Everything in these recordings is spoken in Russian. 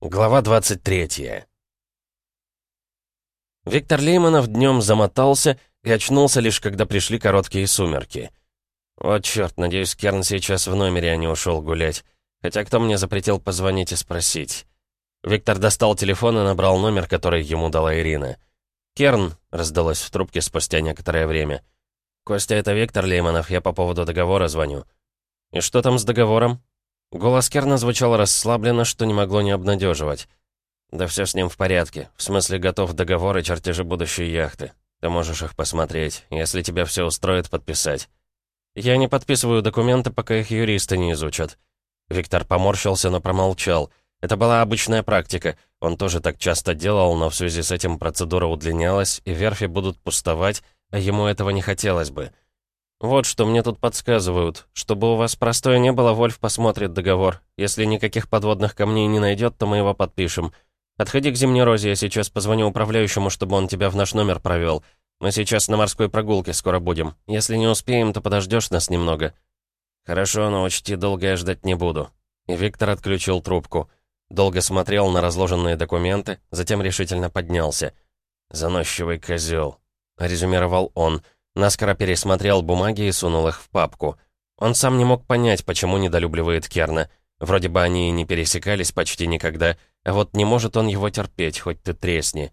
Глава 23 Виктор Лейманов днем замотался и очнулся лишь когда пришли короткие сумерки. Вот черт, надеюсь, Керн сейчас в номере, а не ушел гулять. Хотя кто мне запретил позвонить и спросить? Виктор достал телефон и набрал номер, который ему дала Ирина. «Керн», — раздалось в трубке спустя некоторое время. «Костя, это Виктор Лейманов, я по поводу договора звоню». «И что там с договором?» Голос Керна звучал расслабленно, что не могло не обнадеживать. «Да все с ним в порядке. В смысле, готов договор и чертежи будущей яхты. Ты можешь их посмотреть. Если тебя все устроит, подписать». «Я не подписываю документы, пока их юристы не изучат». Виктор поморщился, но промолчал. Это была обычная практика. Он тоже так часто делал, но в связи с этим процедура удлинялась, и верфи будут пустовать, а ему этого не хотелось бы. «Вот что мне тут подсказывают. Чтобы у вас простое не было, Вольф посмотрит договор. Если никаких подводных камней не найдет, то мы его подпишем. Отходи к Зимней Розе, я сейчас позвоню управляющему, чтобы он тебя в наш номер провел. Мы сейчас на морской прогулке скоро будем. Если не успеем, то подождешь нас немного». «Хорошо, но учти, долго я ждать не буду». И Виктор отключил трубку. Долго смотрел на разложенные документы, затем решительно поднялся. «Заносчивый козел», — резюмировал он, — Наскоро пересмотрел бумаги и сунул их в папку. Он сам не мог понять, почему недолюбливает Керна. Вроде бы они и не пересекались почти никогда, а вот не может он его терпеть, хоть ты тресни.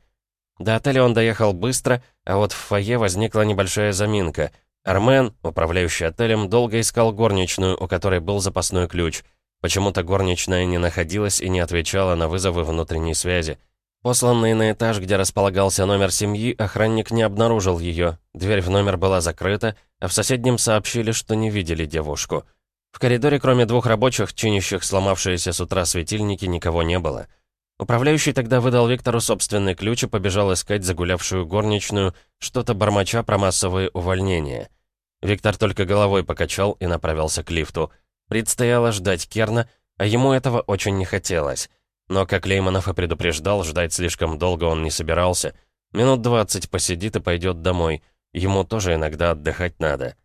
До отеля он доехал быстро, а вот в фойе возникла небольшая заминка. Армен, управляющий отелем, долго искал горничную, у которой был запасной ключ. Почему-то горничная не находилась и не отвечала на вызовы внутренней связи. Посланный на этаж, где располагался номер семьи, охранник не обнаружил ее. Дверь в номер была закрыта, а в соседнем сообщили, что не видели девушку. В коридоре, кроме двух рабочих, чинящих сломавшиеся с утра светильники, никого не было. Управляющий тогда выдал Виктору собственный ключ и побежал искать загулявшую горничную, что-то бормоча про массовые увольнения. Виктор только головой покачал и направился к лифту. Предстояло ждать Керна, а ему этого очень не хотелось. Но, как Лейманов и предупреждал, ждать слишком долго он не собирался. Минут двадцать посидит и пойдет домой. Ему тоже иногда отдыхать надо.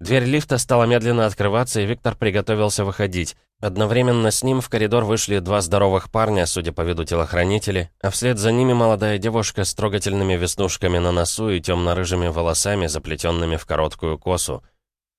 Дверь лифта стала медленно открываться, и Виктор приготовился выходить. Одновременно с ним в коридор вышли два здоровых парня, судя по виду телохранители, а вслед за ними молодая девушка с трогательными веснушками на носу и темно-рыжими волосами, заплетенными в короткую косу.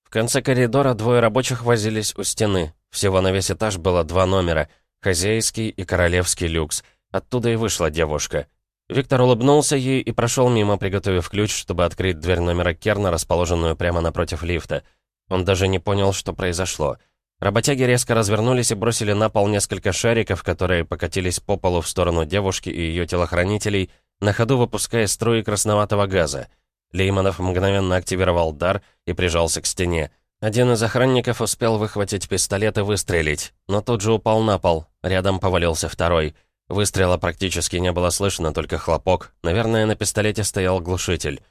В конце коридора двое рабочих возились у стены. Всего на весь этаж было два номера — Хозяйский и королевский люкс. Оттуда и вышла девушка. Виктор улыбнулся ей и прошел мимо, приготовив ключ, чтобы открыть дверь номера Керна, расположенную прямо напротив лифта. Он даже не понял, что произошло. Работяги резко развернулись и бросили на пол несколько шариков, которые покатились по полу в сторону девушки и ее телохранителей, на ходу выпуская струи красноватого газа. Лейманов мгновенно активировал дар и прижался к стене. Один из охранников успел выхватить пистолет и выстрелить, но тут же упал на пол. Рядом повалился второй. Выстрела практически не было слышно, только хлопок. Наверное, на пистолете стоял глушитель.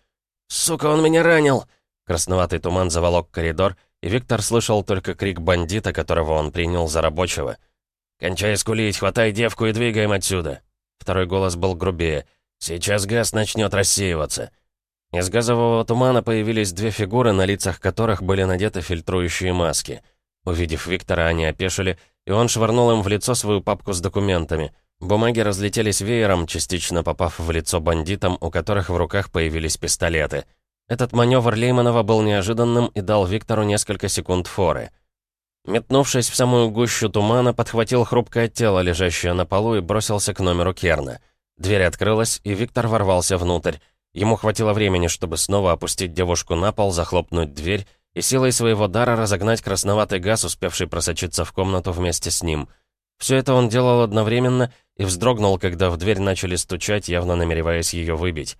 «Сука, он меня ранил!» Красноватый туман заволок коридор, и Виктор слышал только крик бандита, которого он принял за рабочего. «Кончай скулить, хватай девку и двигаем отсюда!» Второй голос был грубее. «Сейчас газ начнет рассеиваться!» Из газового тумана появились две фигуры, на лицах которых были надеты фильтрующие маски. Увидев Виктора, они опешили, и он швырнул им в лицо свою папку с документами. Бумаги разлетелись веером, частично попав в лицо бандитам, у которых в руках появились пистолеты. Этот маневр Лейманова был неожиданным и дал Виктору несколько секунд форы. Метнувшись в самую гущу тумана, подхватил хрупкое тело, лежащее на полу, и бросился к номеру Керна. Дверь открылась, и Виктор ворвался внутрь. Ему хватило времени, чтобы снова опустить девушку на пол, захлопнуть дверь и силой своего дара разогнать красноватый газ, успевший просочиться в комнату вместе с ним. Все это он делал одновременно и вздрогнул, когда в дверь начали стучать, явно намереваясь ее выбить.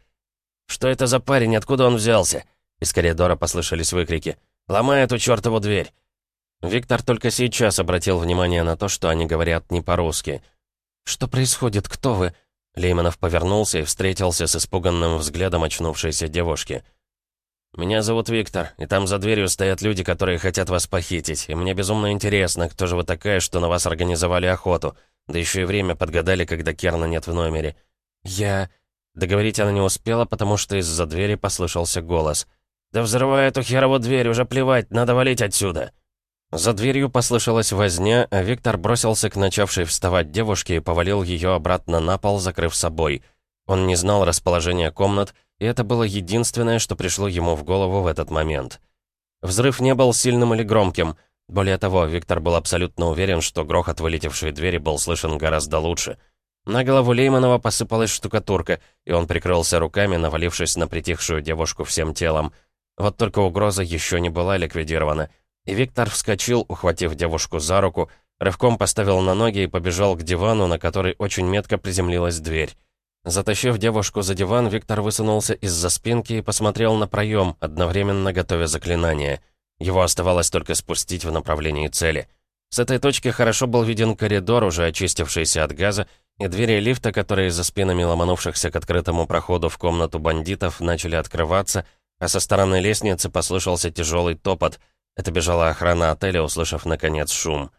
«Что это за парень? Откуда он взялся?» Из коридора послышались выкрики. «Ломай эту чертову дверь!» Виктор только сейчас обратил внимание на то, что они говорят не по-русски. «Что происходит? Кто вы?» Лейманов повернулся и встретился с испуганным взглядом очнувшейся девушки. «Меня зовут Виктор, и там за дверью стоят люди, которые хотят вас похитить, и мне безумно интересно, кто же вы такая, что на вас организовали охоту, да еще и время подгадали, когда Керна нет в номере. Я...» Договорить она не успела, потому что из-за двери послышался голос. «Да взрывай эту херову дверь, уже плевать, надо валить отсюда!» За дверью послышалась возня, а Виктор бросился к начавшей вставать девушке и повалил ее обратно на пол, закрыв собой. Он не знал расположения комнат, и это было единственное, что пришло ему в голову в этот момент. Взрыв не был сильным или громким. Более того, Виктор был абсолютно уверен, что грохот вылетевшей двери был слышен гораздо лучше. На голову Лейманова посыпалась штукатурка, и он прикрылся руками, навалившись на притихшую девушку всем телом. Вот только угроза еще не была ликвидирована — и Виктор вскочил, ухватив девушку за руку, рывком поставил на ноги и побежал к дивану, на который очень метко приземлилась дверь. Затащив девушку за диван, Виктор высунулся из-за спинки и посмотрел на проем, одновременно готовя заклинание. Его оставалось только спустить в направлении цели. С этой точки хорошо был виден коридор, уже очистившийся от газа, и двери лифта, которые за спинами ломанувшихся к открытому проходу в комнату бандитов начали открываться, а со стороны лестницы послышался тяжелый топот — это бежала охрана отеля, услышав, наконец, шум.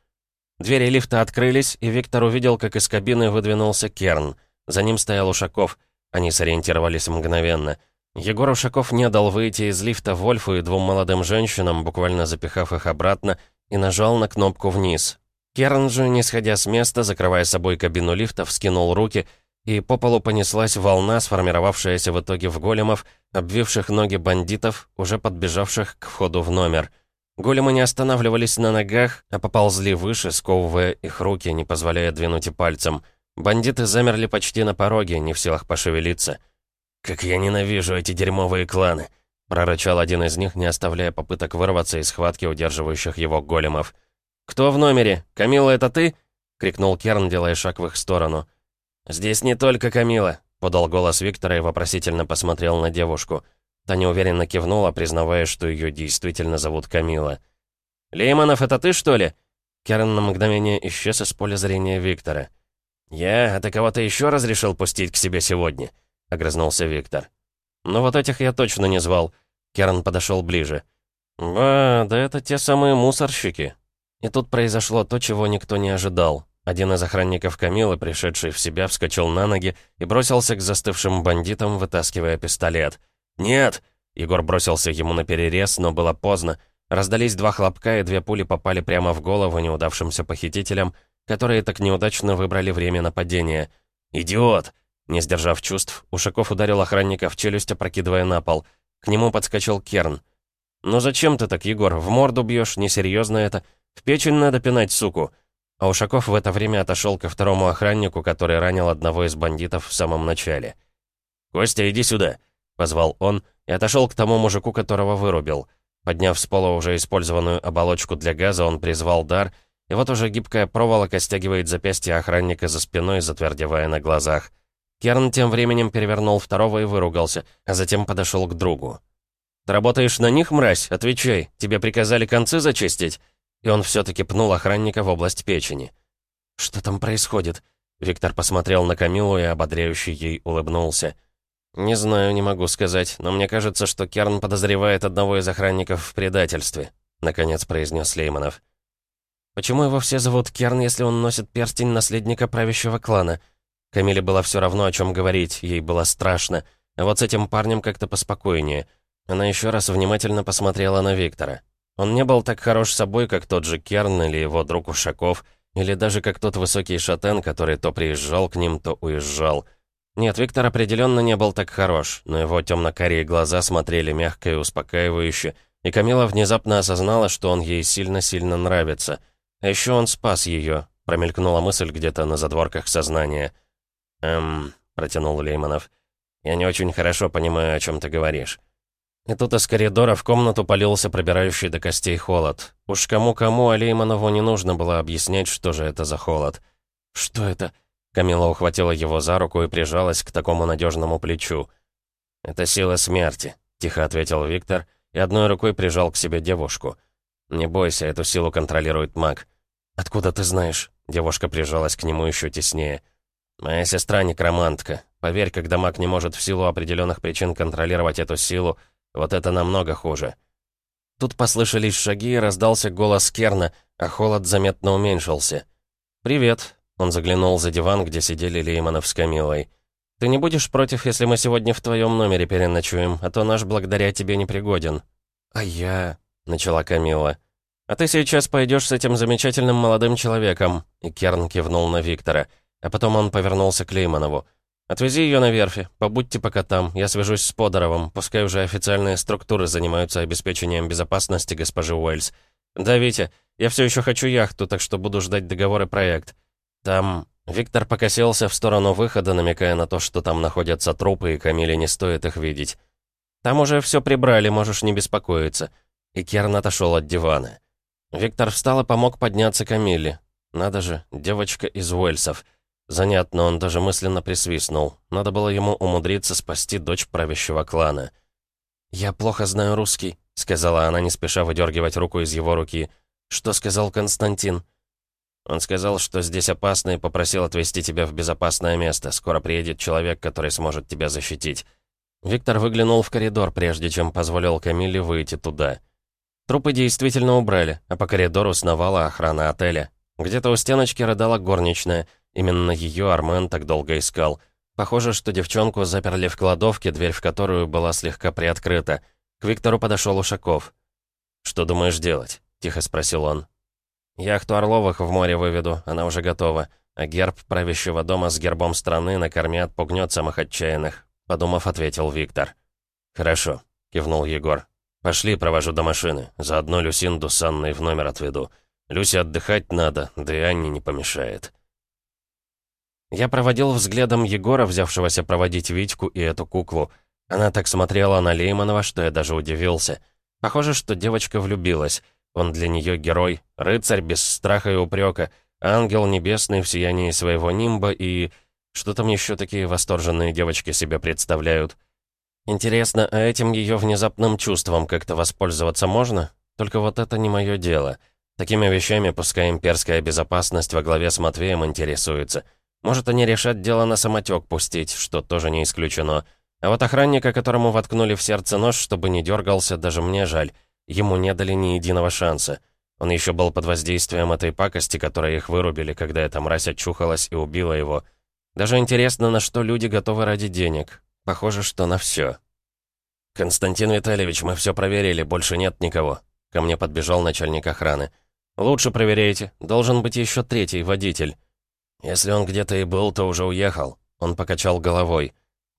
Двери лифта открылись, и Виктор увидел, как из кабины выдвинулся Керн. За ним стоял Ушаков. Они сориентировались мгновенно. Егор Ушаков не дал выйти из лифта Вольфу и двум молодым женщинам, буквально запихав их обратно, и нажал на кнопку вниз. Керн же, не сходя с места, закрывая собой кабину лифта, вскинул руки, и по полу понеслась волна, сформировавшаяся в итоге в големов, обвивших ноги бандитов, уже подбежавших к входу в номер — Големы не останавливались на ногах, а поползли выше, сковывая их руки, не позволяя двинуть и пальцем. Бандиты замерли почти на пороге, не в силах пошевелиться. «Как я ненавижу эти дерьмовые кланы!» прорычал один из них, не оставляя попыток вырваться из схватки удерживающих его големов. «Кто в номере? Камила, это ты?» — крикнул Керн, делая шаг в их сторону. «Здесь не только Камила», — подал голос Виктора и вопросительно посмотрел на девушку. Та неуверенно кивнула, признавая, что ее действительно зовут Камила. «Лейманов, это ты, что ли?» Керн на мгновение исчез из поля зрения Виктора. «Я, а ты кого-то еще разрешил пустить к себе сегодня?» — огрызнулся Виктор. «Ну вот этих я точно не звал». Керн подошел ближе. «А, да это те самые мусорщики». И тут произошло то, чего никто не ожидал. Один из охранников Камилы, пришедший в себя, вскочил на ноги и бросился к застывшим бандитам, вытаскивая пистолет — «Нет!» Егор бросился ему на перерез, но было поздно. Раздались два хлопка, и две пули попали прямо в голову неудавшимся похитителям, которые так неудачно выбрали время нападения. «Идиот!» Не сдержав чувств, Ушаков ударил охранника в челюсть, опрокидывая на пол. К нему подскочил Керн. «Ну зачем ты так, Егор? В морду бьешь? Несерьезно это. В печень надо пинать, суку!» А Ушаков в это время отошел ко второму охраннику, который ранил одного из бандитов в самом начале. «Костя, иди сюда!» — позвал он и отошел к тому мужику, которого вырубил. Подняв с пола уже использованную оболочку для газа, он призвал дар, и вот уже гибкая проволока стягивает запястье охранника за спиной, затвердевая на глазах. Керн тем временем перевернул второго и выругался, а затем подошел к другу. «Ты работаешь на них, мразь? Отвечай. Тебе приказали концы зачистить?» И он все-таки пнул охранника в область печени. «Что там происходит?» Виктор посмотрел на Камилу и ободряюще ей улыбнулся. «Не знаю, не могу сказать, но мне кажется, что Керн подозревает одного из охранников в предательстве», — наконец произнес Лейманов. «Почему его все зовут Керн, если он носит перстень наследника правящего клана?» Камиле было все равно, о чем говорить, ей было страшно. А вот с этим парнем как-то поспокойнее. Она еще раз внимательно посмотрела на Виктора. Он не был так хорош собой, как тот же Керн или его друг Ушаков, или даже как тот высокий шатен, который то приезжал к ним, то уезжал. Нет, Виктор определенно не был так хорош, но его темно-карие глаза смотрели мягко и успокаивающе, и Камила внезапно осознала, что он ей сильно-сильно нравится. А еще он спас ее, промелькнула мысль где-то на задворках сознания. «Эм...» — протянул Лейманов. «Я не очень хорошо понимаю, о чем ты говоришь». И тут из коридора в комнату полился пробирающий до костей холод. Уж кому-кому, а Лейманову не нужно было объяснять, что же это за холод. «Что это?» Камила ухватила его за руку и прижалась к такому надежному плечу. «Это сила смерти», — тихо ответил Виктор и одной рукой прижал к себе девушку. «Не бойся, эту силу контролирует маг». «Откуда ты знаешь?» Девушка прижалась к нему еще теснее. «Моя сестра некромантка. Поверь, когда маг не может в силу определенных причин контролировать эту силу, вот это намного хуже». Тут послышались шаги и раздался голос Керна, а холод заметно уменьшился. «Привет», он заглянул за диван, где сидели Лейманов с Камилой. «Ты не будешь против, если мы сегодня в твоем номере переночуем, а то наш благодаря тебе не пригоден?» «А я...» — начала Камила. «А ты сейчас пойдешь с этим замечательным молодым человеком», и Керн кивнул на Виктора. А потом он повернулся к Лейманову. «Отвези ее на верфи, побудьте пока там, я свяжусь с Подоровым, пускай уже официальные структуры занимаются обеспечением безопасности госпожи Уэльс. Да, Витя, я все еще хочу яхту, так что буду ждать договор и проект. Там...» Виктор покосился в сторону выхода, намекая на то, что там находятся трупы, и Камиле не стоит их видеть. «Там уже все прибрали, можешь не беспокоиться». И Керн отошел от дивана. Виктор встал и помог подняться Камиле. Надо же, девочка из Уэльсов. Занятно, он даже мысленно присвистнул. Надо было ему умудриться спасти дочь правящего клана. «Я плохо знаю русский», — сказала она, не спеша выдергивать руку из его руки. «Что сказал Константин?» Он сказал, что здесь опасно и попросил отвезти тебя в безопасное место. Скоро приедет человек, который сможет тебя защитить. Виктор выглянул в коридор, прежде чем позволил Камиле выйти туда. Трупы действительно убрали, а по коридору сновала охрана отеля. Где-то у стеночки рыдала горничная. Именно ее Армен так долго искал. Похоже, что девчонку заперли в кладовке, дверь в которую была слегка приоткрыта. К Виктору подошел Ушаков. «Что думаешь делать?» — тихо спросил он. «Яхту Орловых в море выведу, она уже готова. А герб правящего дома с гербом страны на корме отпугнет самых отчаянных», — подумав, ответил Виктор. «Хорошо», — кивнул Егор. «Пошли, провожу до машины. Заодно Люсинду с Анной в номер отведу. Люсе отдыхать надо, да и Анне не помешает». Я проводил взглядом Егора, взявшегося проводить Витьку и эту куклу. Она так смотрела на Лейманова, что я даже удивился. Похоже, что девочка влюбилась. Он для нее герой, рыцарь без страха и упрека, ангел небесный в сиянии своего нимба и... Что там еще такие восторженные девочки себе представляют? Интересно, а этим ее внезапным чувством как-то воспользоваться можно? Только вот это не мое дело. Такими вещами пускай имперская безопасность во главе с Матвеем интересуется. Может, они решат дело на самотек пустить, что тоже не исключено. А вот охранника, которому воткнули в сердце нож, чтобы не дергался, даже мне жаль. Ему не дали ни единого шанса. Он еще был под воздействием этой пакости, которая их вырубили, когда эта мразь очухалась и убила его. Даже интересно, на что люди готовы ради денег. Похоже, что на все. «Константин Витальевич, мы все проверили, больше нет никого». Ко мне подбежал начальник охраны. «Лучше проверяйте. Должен быть еще третий водитель». «Если он где-то и был, то уже уехал». Он покачал головой.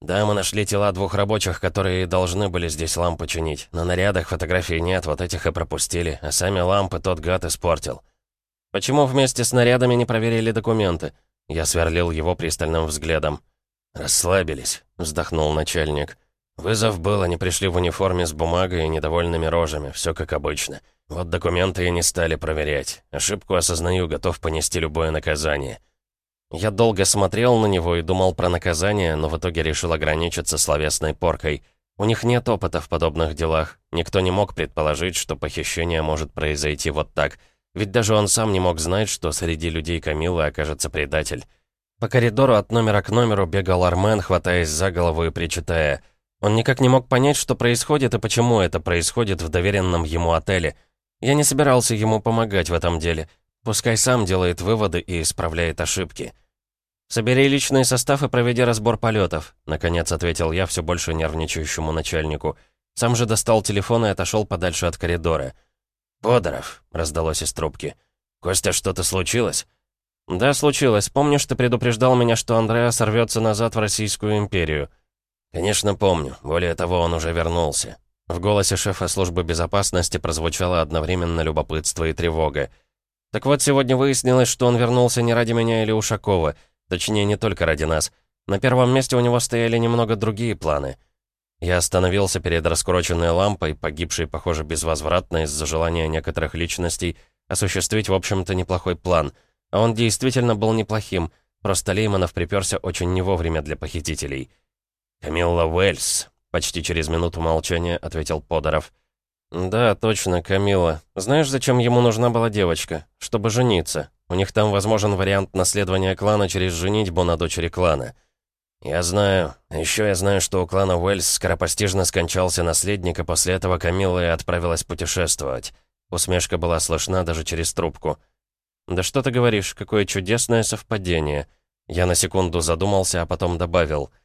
«Да, мы нашли тела двух рабочих, которые должны были здесь лампы чинить. На нарядах фотографий нет, вот этих и пропустили, а сами лампы тот гад испортил». «Почему вместе с нарядами не проверили документы?» Я сверлил его пристальным взглядом. «Расслабились», — вздохнул начальник. «Вызов был, они пришли в униформе с бумагой и недовольными рожами, все как обычно. Вот документы и не стали проверять. Ошибку осознаю, готов понести любое наказание». Я долго смотрел на него и думал про наказание, но в итоге решил ограничиться словесной поркой. У них нет опыта в подобных делах. Никто не мог предположить, что похищение может произойти вот так. Ведь даже он сам не мог знать, что среди людей Камилы окажется предатель. По коридору от номера к номеру бегал Армен, хватаясь за голову и причитая. Он никак не мог понять, что происходит и почему это происходит в доверенном ему отеле. Я не собирался ему помогать в этом деле. Пускай сам делает выводы и исправляет ошибки. «Собери личный состав и проведи разбор полетов», — наконец ответил я все больше нервничающему начальнику. Сам же достал телефон и отошел подальше от коридора. «Подоров», — раздалось из трубки. «Костя, что-то случилось?» «Да, случилось. Помнишь, ты предупреждал меня, что Андреа сорвется назад в Российскую империю?» «Конечно, помню. Более того, он уже вернулся». В голосе шефа службы безопасности прозвучало одновременно любопытство и тревога. «Так вот, сегодня выяснилось, что он вернулся не ради меня или Ушакова». Точнее, не только ради нас. На первом месте у него стояли немного другие планы. Я остановился перед раскуроченной лампой, погибшей, похоже, безвозвратно из-за желания некоторых личностей осуществить, в общем-то, неплохой план. А он действительно был неплохим, просто Лейманов приперся очень не вовремя для похитителей. «Камилла Уэльс», — почти через минуту молчания ответил Подоров. «Да, точно, Камила. Знаешь, зачем ему нужна была девочка? Чтобы жениться. У них там возможен вариант наследования клана через женитьбу на дочери клана. Я знаю. Еще я знаю, что у клана Уэльс скоропостижно скончался наследник, и после этого Камила и отправилась путешествовать. Усмешка была слышна даже через трубку. «Да что ты говоришь, какое чудесное совпадение!» Я на секунду задумался, а потом добавил —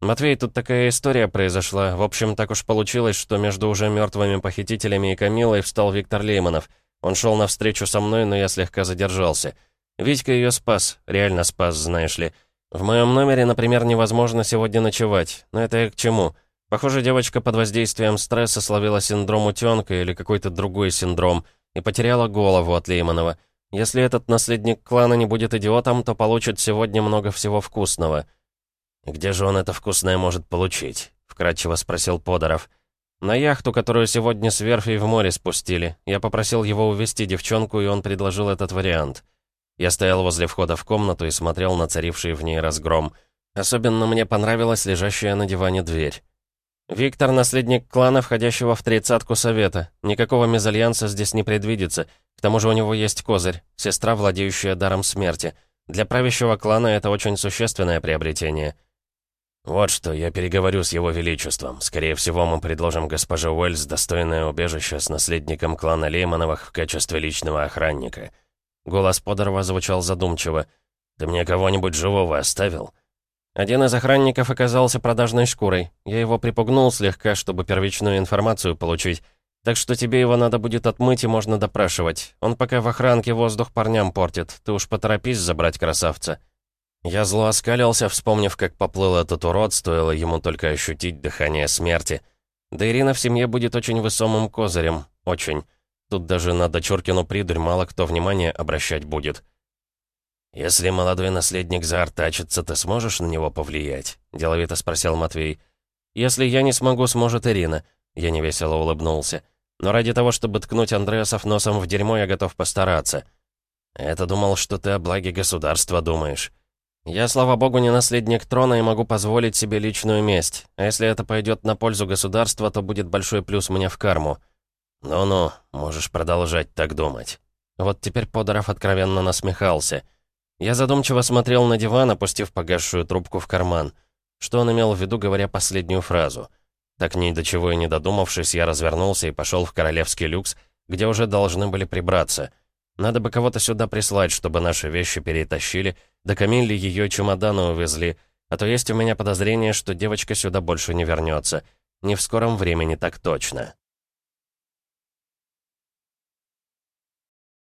«Матвей, тут такая история произошла. В общем, так уж получилось, что между уже мертвыми похитителями и Камилой встал Виктор Лейманов. Он шел навстречу со мной, но я слегка задержался. Витька ее спас, реально спас, знаешь ли. В моем номере, например, невозможно сегодня ночевать. Но это я к чему? Похоже, девочка под воздействием стресса словила синдром утенка или какой-то другой синдром и потеряла голову от Лейманова. Если этот наследник клана не будет идиотом, то получит сегодня много всего вкусного. «Где же он это вкусное может получить?» — вкратчиво спросил Подоров. «На яхту, которую сегодня с верфи в море спустили. Я попросил его увезти девчонку, и он предложил этот вариант». Я стоял возле входа в комнату и смотрел на царивший в ней разгром. Особенно мне понравилась лежащая на диване дверь. «Виктор — наследник клана, входящего в тридцатку совета. Никакого мезальянса здесь не предвидится. К тому же у него есть козырь, сестра, владеющая даром смерти. Для правящего клана это очень существенное приобретение». «Вот что, я переговорю с его величеством. Скорее всего, мы предложим госпоже Уэльс достойное убежище с наследником клана Леймановых в качестве личного охранника». Голос Подорова звучал задумчиво. «Ты мне кого-нибудь живого оставил?» Один из охранников оказался продажной шкурой. Я его припугнул слегка, чтобы первичную информацию получить. Так что тебе его надо будет отмыть и можно допрашивать. Он пока в охранке воздух парням портит. Ты уж поторопись забрать красавца». Я зло оскалился, вспомнив, как поплыл этот урод, стоило ему только ощутить дыхание смерти. Да Ирина в семье будет очень высомым козырем. Очень. Тут даже на дочуркину придурь мало кто внимание обращать будет. «Если молодой наследник заортачится, ты сможешь на него повлиять?» — деловито спросил Матвей. «Если я не смогу, сможет Ирина». Я невесело улыбнулся. «Но ради того, чтобы ткнуть Андреасов носом в дерьмо, я готов постараться». «Это думал, что ты о благе государства думаешь». Я, слава богу, не наследник трона и могу позволить себе личную месть. А если это пойдет на пользу государства, то будет большой плюс мне в карму. Ну-ну, можешь продолжать так думать. Вот теперь Подоров откровенно насмехался. Я задумчиво смотрел на диван, опустив погасшую трубку в карман. Что он имел в виду, говоря последнюю фразу? Так ни до чего и не додумавшись, я развернулся и пошел в королевский люкс, где уже должны были прибраться — надо бы кого-то сюда прислать, чтобы наши вещи перетащили, да Камилли ее чемоданы увезли, а то есть у меня подозрение, что девочка сюда больше не вернется. Не в скором времени так точно.